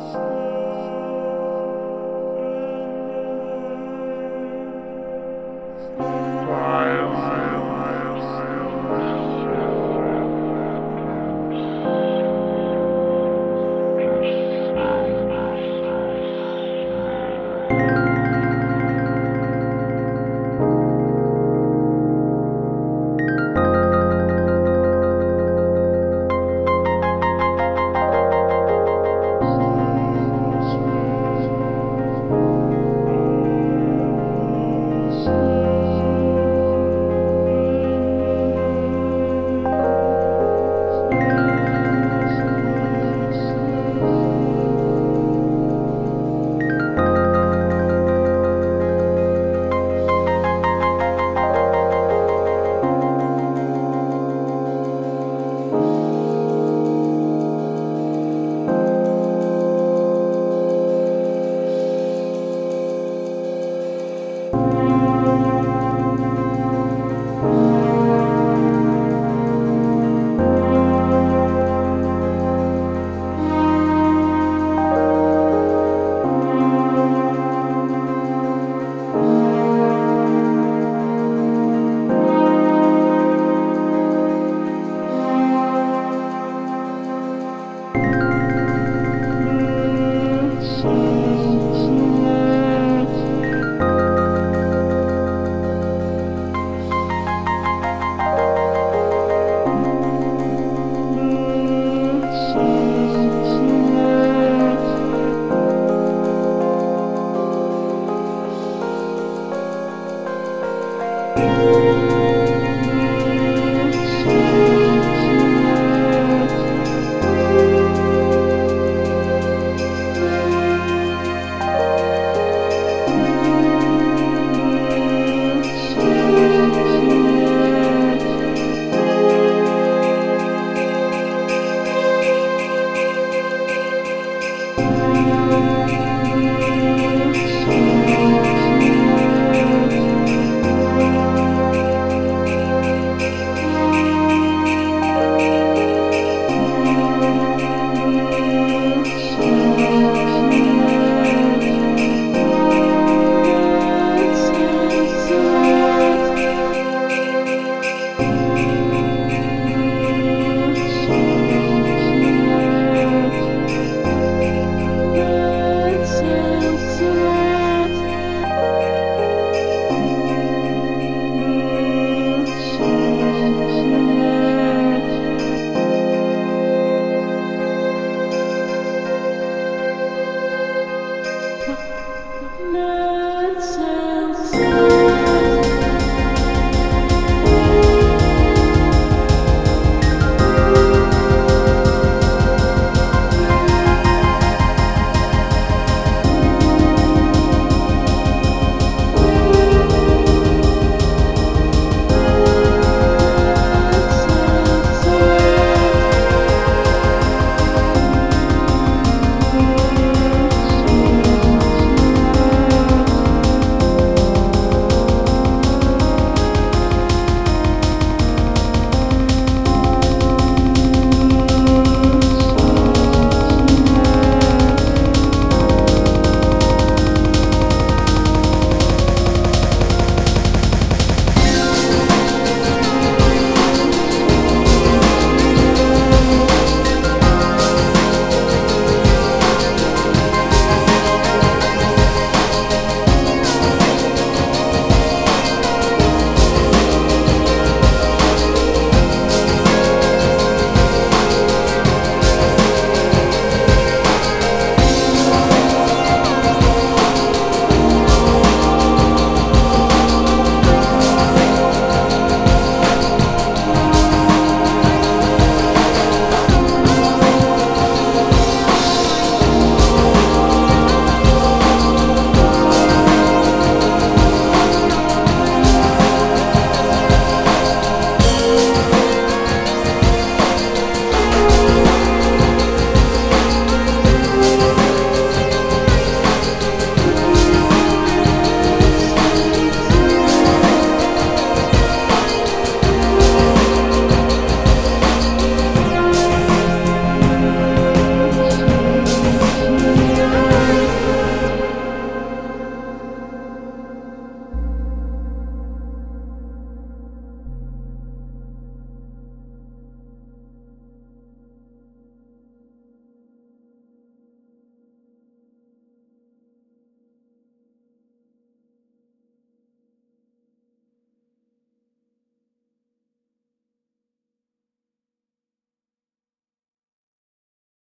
She